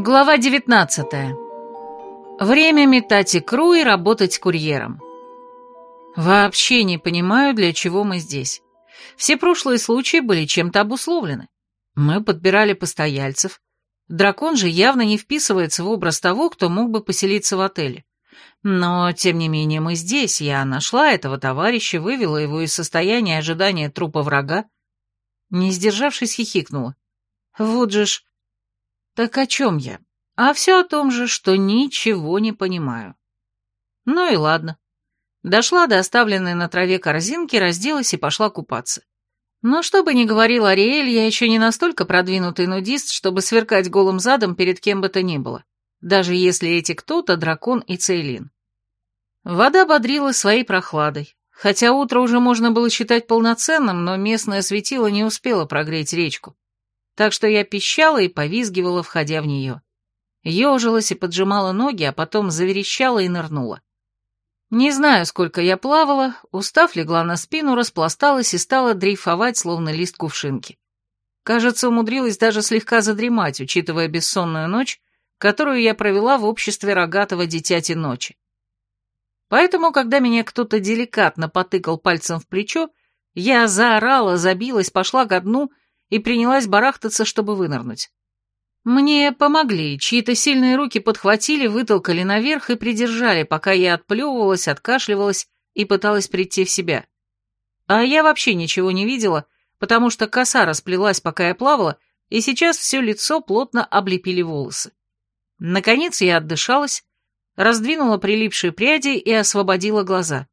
Глава 19. Время метать икру и работать курьером. Вообще не понимаю, для чего мы здесь. Все прошлые случаи были чем-то обусловлены. Мы подбирали постояльцев. Дракон же явно не вписывается в образ того, кто мог бы поселиться в отеле. Но, тем не менее, мы здесь. Я нашла этого товарища, вывела его из состояния ожидания трупа врага. Не сдержавшись, хихикнула. Вот же ж... Так о чем я? А все о том же, что ничего не понимаю. Ну и ладно. Дошла до оставленной на траве корзинки, разделась и пошла купаться. Но что бы ни говорил Ариэль, я еще не настолько продвинутый нудист, чтобы сверкать голым задом перед кем бы то ни было, даже если эти кто-то дракон и Цейлин. Вода бодрила своей прохладой, хотя утро уже можно было считать полноценным, но местное светило не успело прогреть речку так что я пищала и повизгивала, входя в нее. Ежилась и поджимала ноги, а потом заверещала и нырнула. Не знаю, сколько я плавала, устав легла на спину, распласталась и стала дрейфовать, словно лист кувшинки. Кажется, умудрилась даже слегка задремать, учитывая бессонную ночь, которую я провела в обществе рогатого дитяти ночи. Поэтому, когда меня кто-то деликатно потыкал пальцем в плечо, я заорала, забилась, пошла ко дну и принялась барахтаться, чтобы вынырнуть. Мне помогли, чьи-то сильные руки подхватили, вытолкали наверх и придержали, пока я отплевывалась, откашливалась и пыталась прийти в себя. А я вообще ничего не видела, потому что коса расплелась, пока я плавала, и сейчас все лицо плотно облепили волосы. Наконец я отдышалась, раздвинула прилипшие пряди и освободила глаза.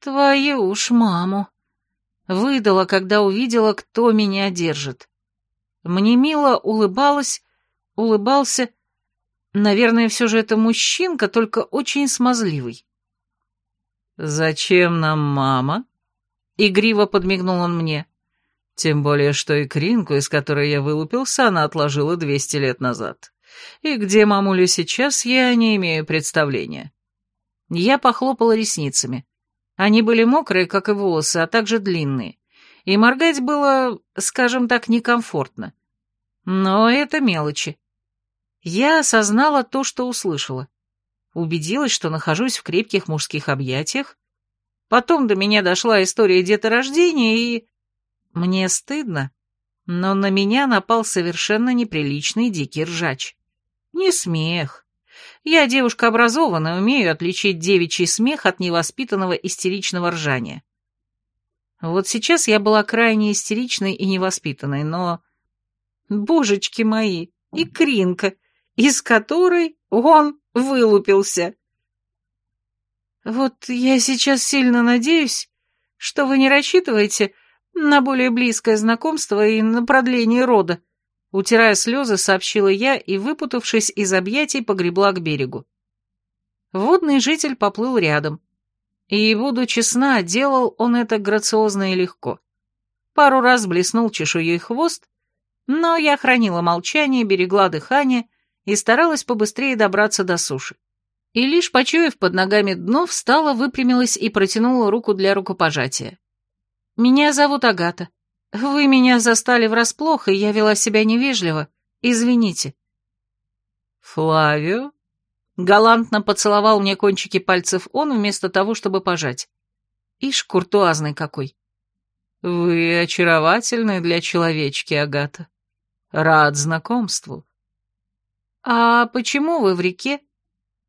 «Твою уж маму!» Выдала, когда увидела, кто меня держит. Мне мило улыбалась, улыбался. Наверное, все же это мужчинка, только очень смазливый. «Зачем нам мама?» Игриво подмигнул он мне. Тем более, что и кринку, из которой я вылупился, она отложила двести лет назад. И где мамуля сейчас, я не имею представления. Я похлопала ресницами. Они были мокрые, как и волосы, а также длинные. И моргать было, скажем так, некомфортно. Но это мелочи. Я осознала то, что услышала. Убедилась, что нахожусь в крепких мужских объятиях. Потом до меня дошла история деторождения, и... Мне стыдно, но на меня напал совершенно неприличный дикий ржач. Не смех, я девушка образованная, умею отличить девичий смех от невоспитанного истеричного ржания. Вот сейчас я была крайне истеричной и невоспитанной, но... Божечки мои, и Кринка, из которой он вылупился. Вот я сейчас сильно надеюсь, что вы не рассчитываете на более близкое знакомство и на продление рода, Утирая слезы, сообщила я и, выпутавшись из объятий, погребла к берегу. Водный житель поплыл рядом. И, буду честна, делал он это грациозно и легко. Пару раз блеснул чешуей хвост, но я хранила молчание, берегла дыхание и старалась побыстрее добраться до суши. И лишь почуяв под ногами дно, встала, выпрямилась и протянула руку для рукопожатия. «Меня зовут Агата. «Вы меня застали врасплох, и я вела себя невежливо. Извините». «Флавио?» Галантно поцеловал мне кончики пальцев он, вместо того, чтобы пожать. Ишь, куртуазный какой. «Вы очаровательны для человечки, Агата. Рад знакомству». «А почему вы в реке?»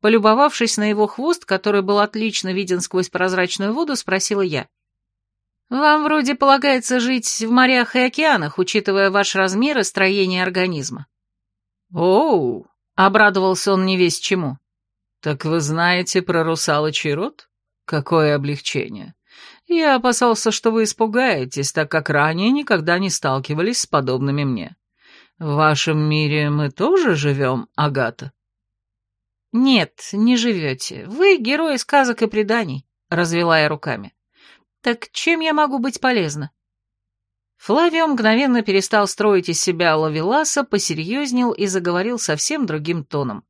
Полюбовавшись на его хвост, который был отлично виден сквозь прозрачную воду, спросила я. Вам вроде полагается жить в морях и океанах, учитывая ваш размер и строение организма. Оу, обрадовался он не весь чему. Так вы знаете про русалочий род? Какое облегчение. Я опасался, что вы испугаетесь, так как ранее никогда не сталкивались с подобными мне. В вашем мире мы тоже живем, Агата? Нет, не живете. Вы герои сказок и преданий, развела я руками. Так чем я могу быть полезна? Флавио мгновенно перестал строить из себя лавеласа, посерьезнел и заговорил совсем другим тоном.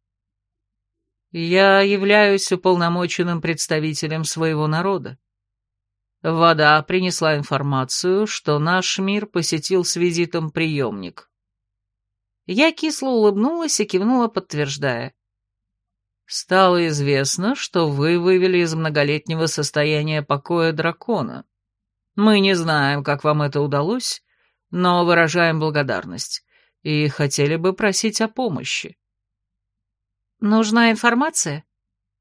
«Я являюсь уполномоченным представителем своего народа. Вода принесла информацию, что наш мир посетил с визитом приемник. Я кисло улыбнулась и кивнула, подтверждая. Стало известно, что вы вывели из многолетнего состояния покоя дракона. Мы не знаем, как вам это удалось, но выражаем благодарность и хотели бы просить о помощи. Нужна информация?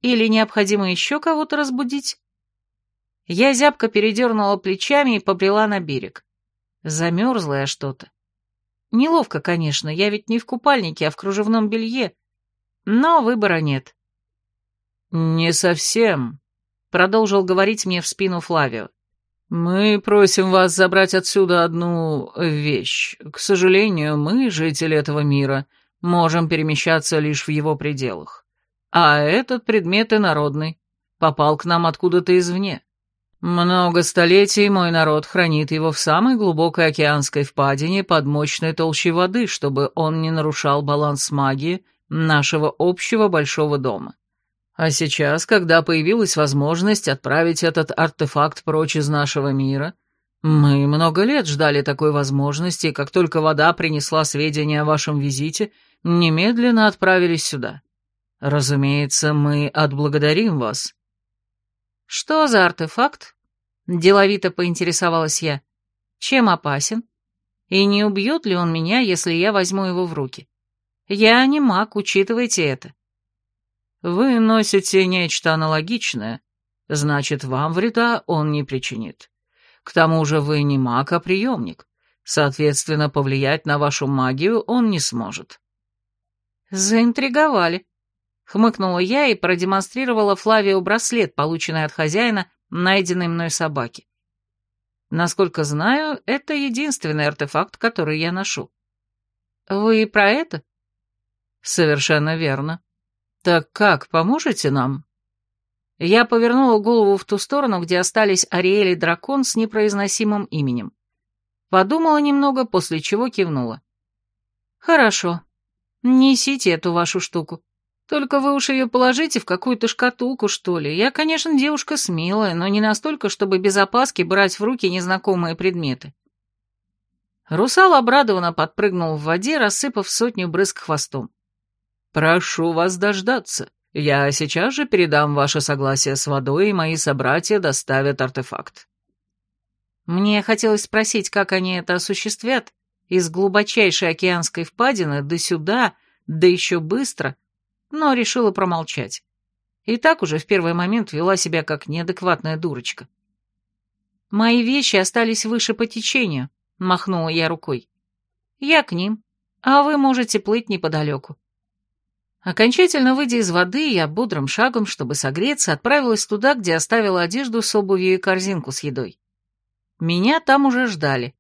Или необходимо еще кого-то разбудить? Я зябко передернула плечами и побрела на берег. Замерзла я что-то. Неловко, конечно, я ведь не в купальнике, а в кружевном белье. Но выбора нет. «Не совсем», — продолжил говорить мне в спину Флавио. «Мы просим вас забрать отсюда одну вещь. К сожалению, мы, жители этого мира, можем перемещаться лишь в его пределах. А этот предмет инородный, попал к нам откуда-то извне. Много столетий мой народ хранит его в самой глубокой океанской впадине под мощной толщей воды, чтобы он не нарушал баланс магии нашего общего большого дома. А сейчас, когда появилась возможность отправить этот артефакт прочь из нашего мира, мы много лет ждали такой возможности, и как только вода принесла сведения о вашем визите, немедленно отправились сюда. Разумеется, мы отблагодарим вас. Что за артефакт? Деловито поинтересовалась я. Чем опасен? И не убьет ли он меня, если я возьму его в руки? Я не маг, учитывайте это. Вы носите нечто аналогичное, значит, вам вреда он не причинит. К тому же вы не маг, а приемник. Соответственно, повлиять на вашу магию он не сможет. Заинтриговали. Хмыкнула я и продемонстрировала Флавию браслет, полученный от хозяина, найденной мной собаки. Насколько знаю, это единственный артефакт, который я ношу. Вы про это? Совершенно верно. «Так как, поможете нам?» Я повернула голову в ту сторону, где остались Ариэль и дракон с непроизносимым именем. Подумала немного, после чего кивнула. «Хорошо. Несите эту вашу штуку. Только вы уж ее положите в какую-то шкатулку, что ли. Я, конечно, девушка смелая, но не настолько, чтобы без опаски брать в руки незнакомые предметы». Русал обрадованно подпрыгнул в воде, рассыпав сотню брызг хвостом. «Прошу вас дождаться. Я сейчас же передам ваше согласие с водой, и мои собратья доставят артефакт». Мне хотелось спросить, как они это осуществят, из глубочайшей океанской впадины до сюда, да еще быстро, но решила промолчать. И так уже в первый момент вела себя как неадекватная дурочка. «Мои вещи остались выше по течению», — махнула я рукой. «Я к ним, а вы можете плыть неподалеку». Окончательно выйдя из воды, я бодрым шагом, чтобы согреться, отправилась туда, где оставила одежду с обувью и корзинку с едой. Меня там уже ждали.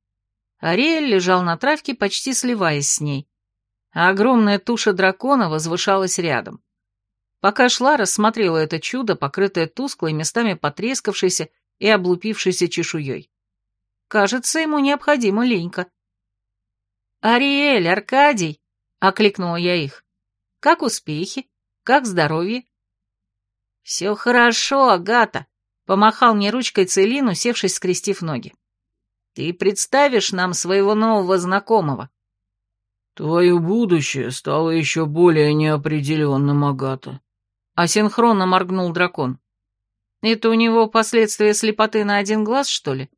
Ариэль лежал на травке, почти сливаясь с ней. А огромная туша дракона возвышалась рядом. Пока шла, рассмотрела это чудо, покрытое тусклой, местами потрескавшейся и облупившейся чешуей. Кажется, ему необходима ленька. «Ариэль, Аркадий!» — окликнула я их. Как успехи? Как здоровье?» «Все хорошо, Агата», — помахал мне ручкой Целин, усевшись, скрестив ноги. «Ты представишь нам своего нового знакомого?» «Твое будущее стало еще более неопределенным, Агата», — асинхронно моргнул дракон. «Это у него последствия слепоты на один глаз, что ли?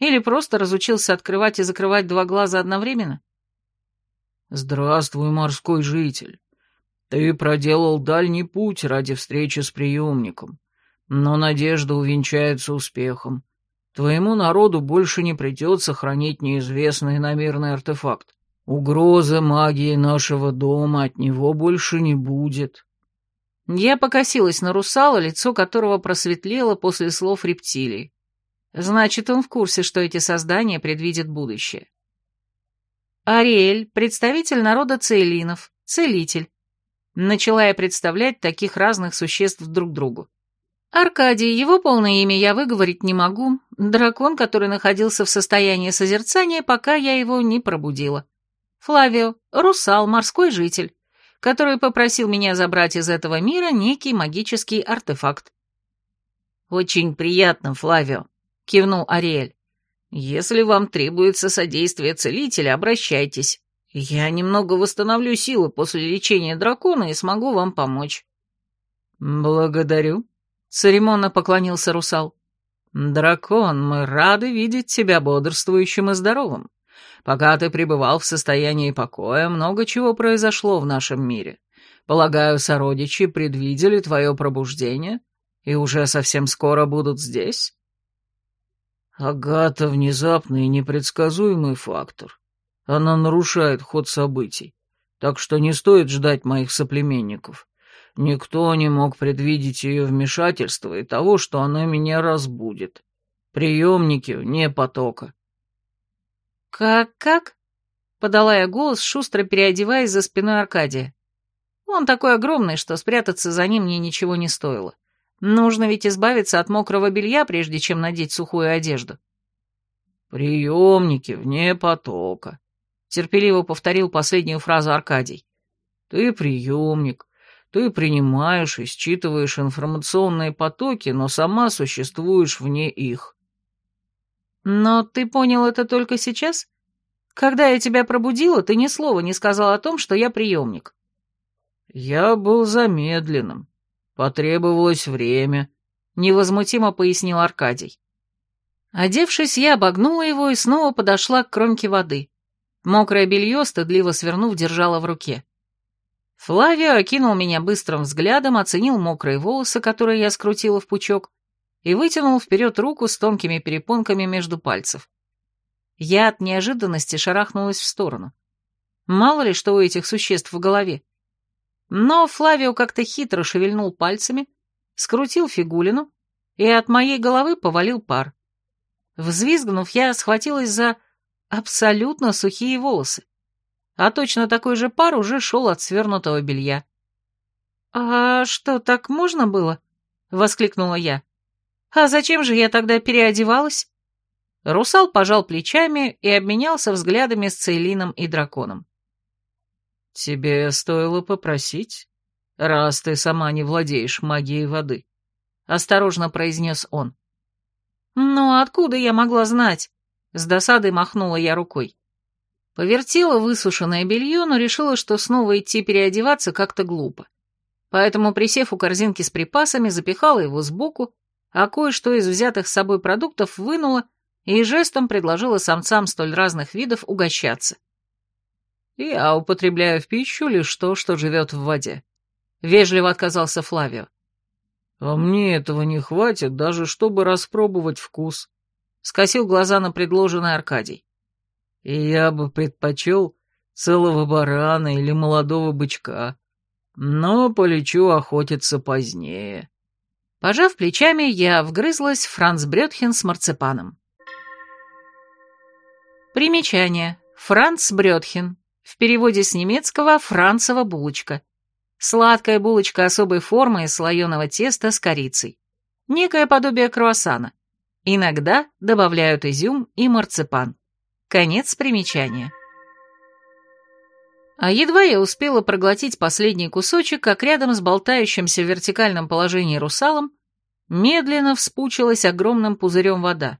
Или просто разучился открывать и закрывать два глаза одновременно?» «Здравствуй, морской житель. Ты проделал дальний путь ради встречи с приемником, но надежда увенчается успехом. Твоему народу больше не придется хранить неизвестный намерный артефакт. Угрозы магии нашего дома от него больше не будет. Я покосилась на русала, лицо которого просветлело после слов рептилии. Значит, он в курсе, что эти создания предвидят будущее. Ариэль, представитель народа Цейлинов, целитель. Начала я представлять таких разных существ друг другу. Аркадий, его полное имя я выговорить не могу, дракон, который находился в состоянии созерцания, пока я его не пробудила. Флавио, русал, морской житель, который попросил меня забрать из этого мира некий магический артефакт. «Очень приятно, Флавио», — кивнул Ариэль. «Если вам требуется содействие целителя, обращайтесь. Я немного восстановлю силы после лечения дракона и смогу вам помочь. Благодарю, церемонно поклонился русал. Дракон, мы рады видеть тебя бодрствующим и здоровым. Пока ты пребывал в состоянии покоя, много чего произошло в нашем мире. Полагаю, сородичи предвидели твое пробуждение и уже совсем скоро будут здесь? Агата — внезапный и непредсказуемый фактор. Она нарушает ход событий, так что не стоит ждать моих соплеменников. Никто не мог предвидеть ее вмешательство и того, что она меня разбудит. Приемники вне потока. «Как-как?» — подала я голос, шустро переодеваясь за спиной Аркадия. Он такой огромный, что спрятаться за ним мне ничего не стоило. Нужно ведь избавиться от мокрого белья, прежде чем надеть сухую одежду. «Приемники вне потока», — терпеливо повторил последнюю фразу Аркадий. «Ты приемник, ты принимаешь и считываешь информационные потоки, но сама существуешь вне их». «Но ты понял это только сейчас? Когда я тебя пробудила, ты ни слова не сказал о том, что я приемник». «Я был замедленным», «Потребовалось время», — невозмутимо пояснил Аркадий. Одевшись, я обогнула его и снова подошла к кромке воды. Мокрое белье, стыдливо свернув, держала в руке. Флавио окинул меня быстрым взглядом, оценил мокрые волосы, которые я скрутила в пучок, и вытянул вперед руку с тонкими перепонками между пальцев. Я от неожиданности шарахнулась в сторону. Мало ли, что у этих существ в голове. Но Флавио как-то хитро шевельнул пальцами, скрутил фигулину и от моей головы повалил пар. Взвизгнув, я схватилась за абсолютно сухие волосы, а точно такой же пар уже шел от свернутого белья. «А что, так можно было?» — воскликнула я. «А зачем же я тогда переодевалась?» Русал пожал плечами и обменялся взглядами с Цейлином и драконом. «Тебе стоило попросить, раз ты сама не владеешь магией воды», — осторожно произнес он. «Ну, откуда я могла знать?» — с досадой махнула я рукой. Повертела высушенное белье, но решила, что снова идти переодеваться как-то глупо. Поэтому, присев у корзинки с припасами, запихала его сбоку, а кое-что из взятых с собой продуктов вынула и жестом предложила самцам столь разных видов угощаться. «Я употребляю в пищу лишь то, что живет в воде», — вежливо отказался Флавио. «А мне этого не хватит, даже чтобы распробовать вкус», — скосил глаза на предложенный Аркадий. «И я бы предпочел целого барана или молодого бычка, но полечу охотиться позднее». Пожав плечами, я вгрызлась в Франц Брёдхен с марципаном. Примечание. Франц Брёдхен. В переводе с немецкого «францева булочка». Сладкая булочка особой формы из слоеного теста с корицей. Некое подобие круассана. Иногда добавляют изюм и марципан. Конец примечания. А едва я успела проглотить последний кусочек, как рядом с болтающимся в вертикальном положении русалом медленно вспучилась огромным пузырем вода.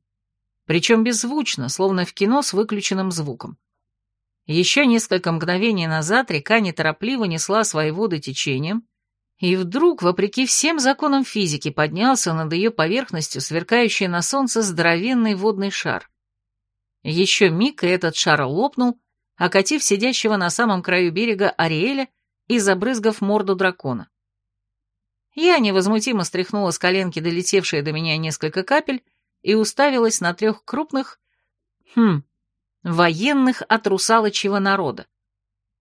Причем беззвучно, словно в кино с выключенным звуком. Еще несколько мгновений назад река неторопливо несла свои воды течением, и вдруг, вопреки всем законам физики, поднялся над ее поверхностью сверкающий на солнце здоровенный водный шар. Еще миг, и этот шар лопнул, окатив сидящего на самом краю берега Ариэля и забрызгав морду дракона. Я невозмутимо стряхнула с коленки долетевшие до меня несколько капель и уставилась на трех крупных... Хм, военных от русалочьего народа.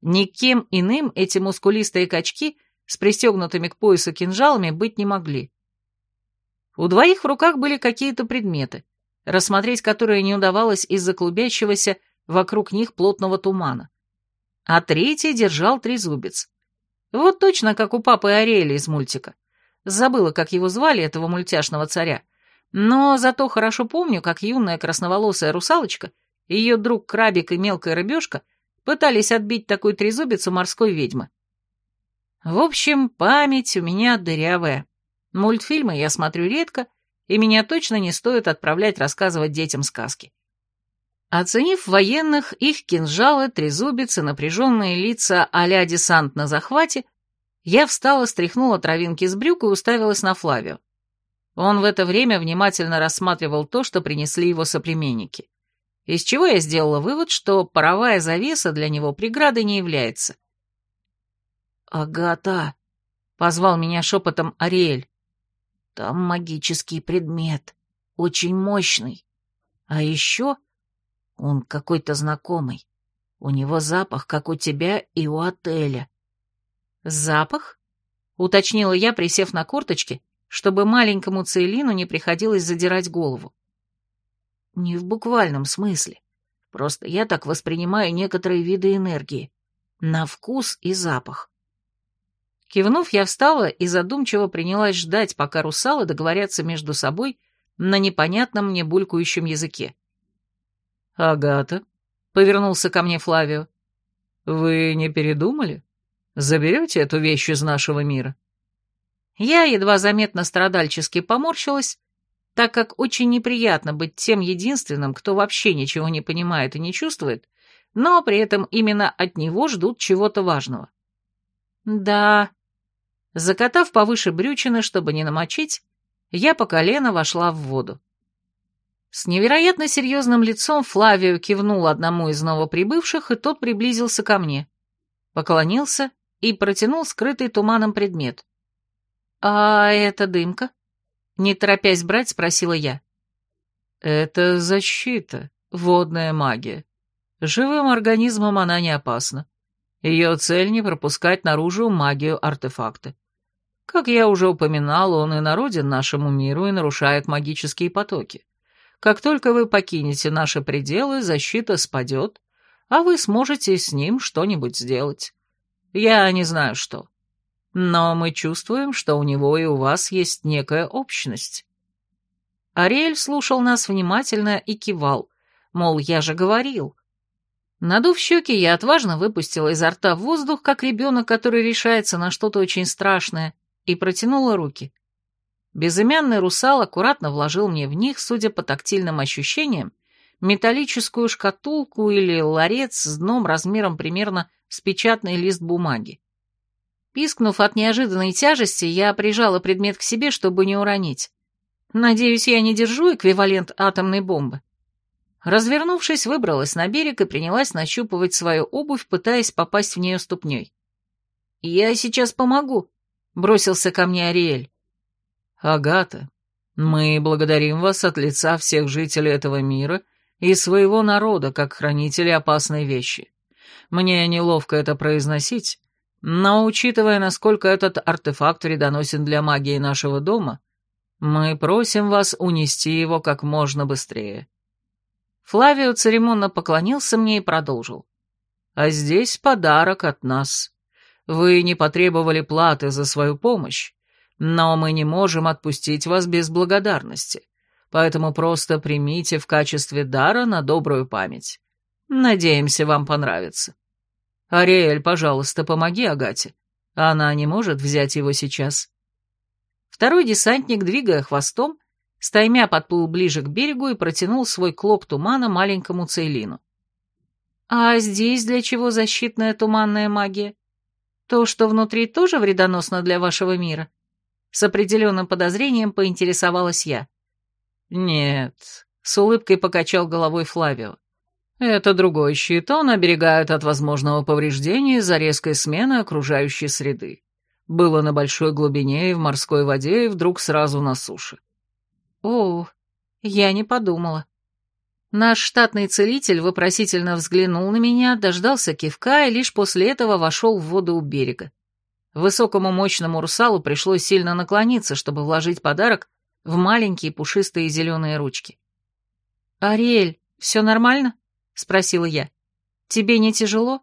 Никем иным эти мускулистые качки с пристегнутыми к поясу кинжалами быть не могли. У двоих в руках были какие-то предметы, рассмотреть которые не удавалось из-за клубящегося вокруг них плотного тумана. А третий держал трезубец. Вот точно как у папы Ариэля из мультика. Забыла, как его звали, этого мультяшного царя. Но зато хорошо помню, как юная красноволосая русалочка — ее друг Крабик и мелкая рыбешка пытались отбить такую трезубицу морской ведьмы. В общем, память у меня дырявая. Мультфильмы я смотрю редко, и меня точно не стоит отправлять рассказывать детям сказки. Оценив военных, их кинжалы, трезубицы, напряженные лица а-ля десант на захвате, я встала, стряхнула травинки с брюк и уставилась на Флавио. Он в это время внимательно рассматривал то, что принесли его соплеменники. Из чего я сделала вывод, что паровая завеса для него преградой не является. «Агата!» — позвал меня шепотом Ариэль. «Там магический предмет, очень мощный. А еще он какой-то знакомый. У него запах, как у тебя и у отеля. Запах? Уточнила я, присев на корточки, чтобы маленькому Цейлину не приходилось задирать голову. Не в буквальном смысле. Просто я так воспринимаю некоторые виды энергии. На вкус и запах. Кивнув, я встала и задумчиво принялась ждать, пока русалы договорятся между собой на непонятном мне булькающем языке. «Агата», — повернулся ко мне Флавио, — «вы не передумали? Заберете эту вещь из нашего мира?» Я едва заметно страдальчески поморщилась, так как очень неприятно быть тем единственным, кто вообще ничего не понимает и не чувствует, но при этом именно от него ждут чего-то важного. Да. Закатав повыше брючины, чтобы не намочить, я по колено вошла в воду. С невероятно серьезным лицом Флавио кивнул одному из новоприбывших, и тот приблизился ко мне. Поклонился и протянул скрытый туманом предмет. «А это дымка?» Не торопясь брать, спросила я. «Это защита, водная магия. Живым организмам она не опасна. Ее цель не пропускать наружу магию артефакта. Как я уже упоминал, он и народен нашему миру и нарушает магические потоки. Как только вы покинете наши пределы, защита спадет, а вы сможете с ним что-нибудь сделать. Я не знаю что. Но мы чувствуем, что у него и у вас есть некая общность». Ариэль слушал нас внимательно и кивал, мол, я же говорил. Надув щеки, я отважно выпустила изо рта воздух, как ребенок, который решается на что-то очень страшное, и протянула руки. Безымянный русал аккуратно вложил мне в них, судя по тактильным ощущениям, металлическую шкатулку или ларец с дном размером примерно с печатный лист бумаги. Пискнув от неожиданной тяжести, я прижала предмет к себе, чтобы не уронить. Надеюсь, я не держу эквивалент атомной бомбы. Развернувшись, выбралась на берег и принялась нащупывать свою обувь, пытаясь попасть в нее ступней. «Я сейчас помогу», — бросился ко мне Ариэль. «Агата, мы благодарим вас от лица всех жителей этого мира и своего народа, как хранители опасной вещи. Мне неловко это произносить, но учитывая, насколько этот артефакт вредоносен для магии нашего дома, мы просим вас унести его как можно быстрее». Флавио церемонно поклонился мне и продолжил. «А здесь подарок от нас. Вы не потребовали платы за свою помощь, но мы не можем отпустить вас без благодарности, поэтому просто примите в качестве дара на добрую память. Надеемся, вам понравится. Ариэль, пожалуйста, помоги Агате. Она не может взять его сейчас». Второй десантник, двигая хвостом, стаймя подплыл ближе к берегу и протянул свой клок тумана маленькому Цейлину. «А здесь для чего защитная туманная магия? То, что внутри, тоже вредоносно для вашего мира?» С определенным подозрением поинтересовалась я. «Нет», — с улыбкой покачал головой Флавио. «Это другой щит, он оберегает от возможного повреждения из-за резкой смены окружающей среды. Было на большой глубине и в морской воде, и вдруг сразу на суше». «О, я не подумала». Наш штатный целитель вопросительно взглянул на меня, дождался кивка и лишь после этого вошел в воду у берега. Высокому мощному русалу пришлось сильно наклониться, чтобы вложить подарок в маленькие пушистые зеленые ручки. «Ариэль, все нормально?» — спросила я. «Тебе не тяжело?»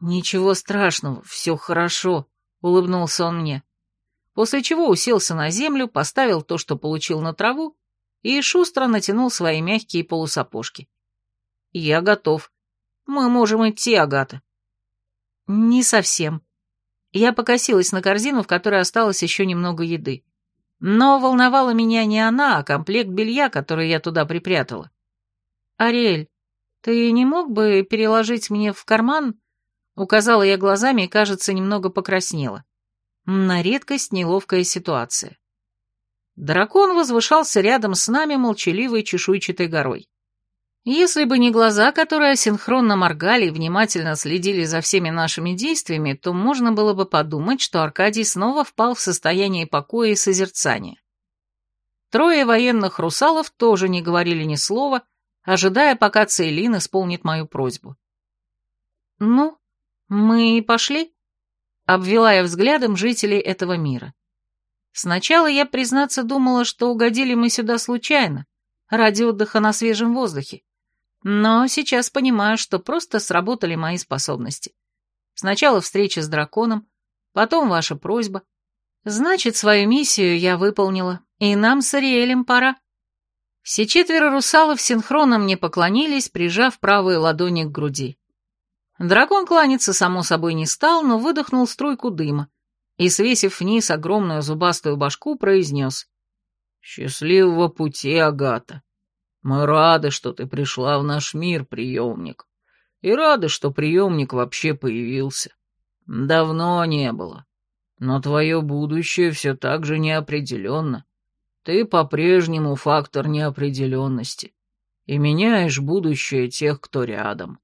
«Ничего страшного, все хорошо», — улыбнулся он мне. После чего уселся на землю, поставил то, что получил на траву, и шустро натянул свои мягкие полусапожки. «Я готов. Мы можем идти, Агата». «Не совсем», я покосилась на корзину, в которой осталось еще немного еды. Но волновала меня не она, а комплект белья, который я туда припрятала. «Ариэль, ты не мог бы переложить мне в карман?» Указала я глазами и, кажется, немного покраснела. На редкость неловкая ситуация. Дракон возвышался рядом с нами молчаливой чешуйчатой горой. Если бы не глаза, которые синхронно моргали и внимательно следили за всеми нашими действиями, то можно было бы подумать, что Аркадий снова впал в состояние покоя и созерцания. Трое военных русалов тоже не говорили ни слова, ожидая, пока Цейлин исполнит мою просьбу. «Ну, мы пошли?» — обвела я взглядом жителей этого мира. Сначала я, признаться, думала, что угодили мы сюда случайно, ради отдыха на свежем воздухе. Но сейчас понимаю, что просто сработали мои способности. Сначала встреча с драконом, потом ваша просьба. Значит, свою миссию я выполнила, и нам с Ариэлем пора. Все четверо русалов синхронно мне поклонились, прижав правые ладони к груди. Дракон кланяться, само собой, не стал, но выдохнул струйку дыма и, свесив вниз огромную зубастую башку, произнес «Счастливого пути, Агата! Мы рады, что ты пришла в наш мир, приемник, и рады, что приемник вообще появился. Давно не было, но твое будущее все так же неопределенно. Ты по-прежнему фактор неопределенности и меняешь будущее тех, кто рядом».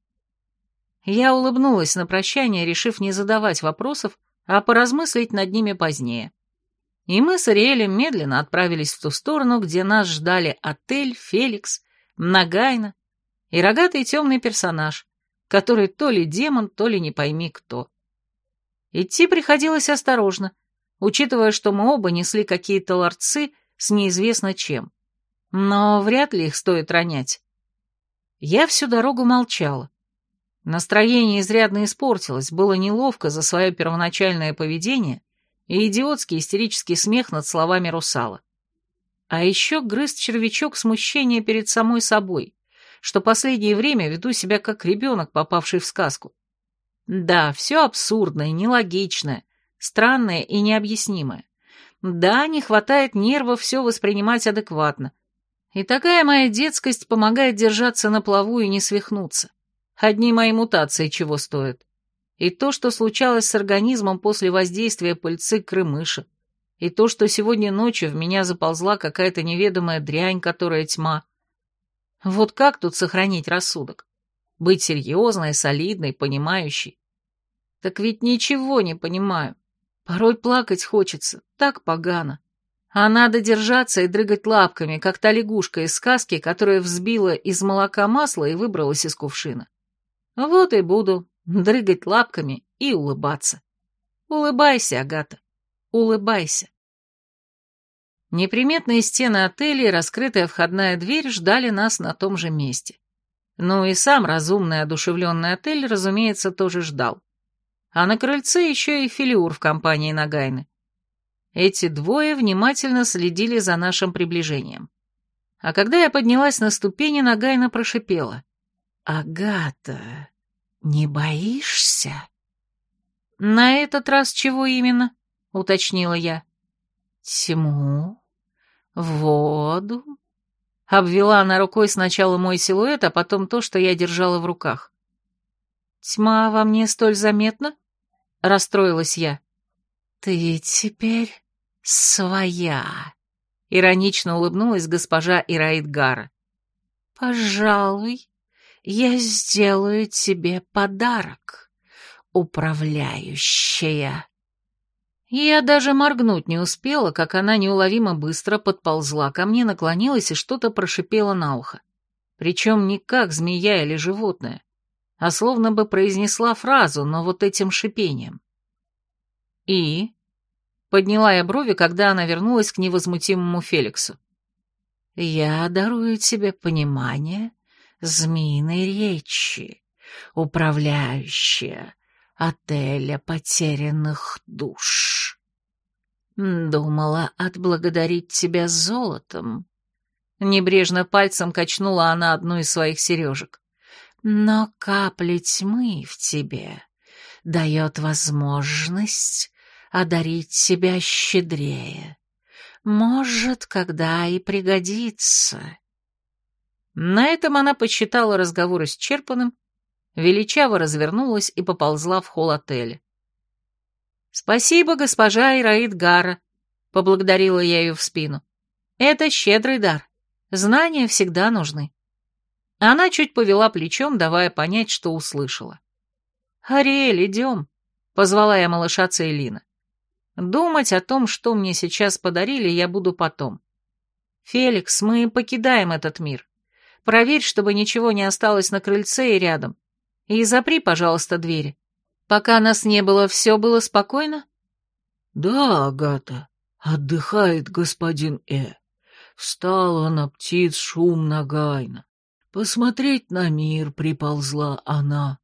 Я улыбнулась на прощание, решив не задавать вопросов, а поразмыслить над ними позднее. И мы с Ариэлем медленно отправились в ту сторону, где нас ждали отель, Феликс, Нагайна и рогатый темный персонаж, который то ли демон, то ли не пойми кто. Идти приходилось осторожно, учитывая, что мы оба несли какие-то ларцы с неизвестно чем. Но вряд ли их стоит ронять. Я всю дорогу молчала, Настроение изрядно испортилось, было неловко за свое первоначальное поведение и идиотский истерический смех над словами русала. А еще грыз червячок смущения перед самой собой, что последнее время веду себя как ребенок, попавший в сказку. Да, все абсурдное, нелогичное, странное и необъяснимое. Да, не хватает нервов все воспринимать адекватно. И такая моя детскость помогает держаться на плаву и не свихнуться. Одни мои мутации чего стоят. И то, что случалось с организмом после воздействия пыльцы крымыша. И то, что сегодня ночью в меня заползла какая-то неведомая дрянь, которая тьма. Вот как тут сохранить рассудок? Быть серьезной, солидной, понимающей? Так ведь ничего не понимаю. Порой плакать хочется, так погано. А надо держаться и дрыгать лапками, как та лягушка из сказки, которая взбила из молока масло и выбралась из кувшина. Вот и буду дрыгать лапками и улыбаться. Улыбайся, Агата, улыбайся. Неприметные стены отеля и раскрытая входная дверь ждали нас на том же месте. Ну и сам разумный одушевленный отель, разумеется, тоже ждал. А на крыльце еще и Филиур в компании Нагайны. Эти двое внимательно следили за нашим приближением. А когда я поднялась на ступени, Нагайна прошипела. «Агата, не боишься?» «На этот раз чего именно?» — уточнила я. «Тьму? Воду?» Обвела она рукой сначала мой силуэт, а потом то, что я держала в руках. «Тьма во мне столь заметна?» — расстроилась я. «Ты теперь своя», — иронично улыбнулась госпожа Ираидгара. «Пожалуй, я сделаю тебе подарок, управляющая». Я даже моргнуть не успела, как она неуловимо быстро подползла ко мне, наклонилась и что-то прошипела на ухо. Причем не как змея или животное, а словно бы произнесла фразу, но вот этим шипением. «И?» — подняла я брови, когда она вернулась к невозмутимому Феликсу. «Я дарую тебе понимание змеиной речи, управляющая отеля потерянных душ. Думала отблагодарить тебя золотом. Небрежно пальцем качнула она одну из своих сережек. Но капля тьмы в тебе дает возможность одарить себя щедрее. Может, когда и пригодится. На этом она посчитала разговор исчерпанным, величаво развернулась и поползла в холл отеля. «Спасибо, госпожа Ираид Гара», — поблагодарила я ее в спину. «Это щедрый дар. Знания всегда нужны». Она чуть повела плечом, давая понять, что услышала. «Ариэль, идем», — позвала я малыша Цейлина. «Думать о том, что мне сейчас подарили, я буду потом. Феликс, мы покидаем этот мир. Проверь, чтобы ничего не осталось на крыльце и рядом. И запри, пожалуйста, двери. Пока нас не было, все было спокойно?» «Да, Агата, отдыхает господин Э. Встала на птиц шум нагайно. Посмотреть на мир приползла она.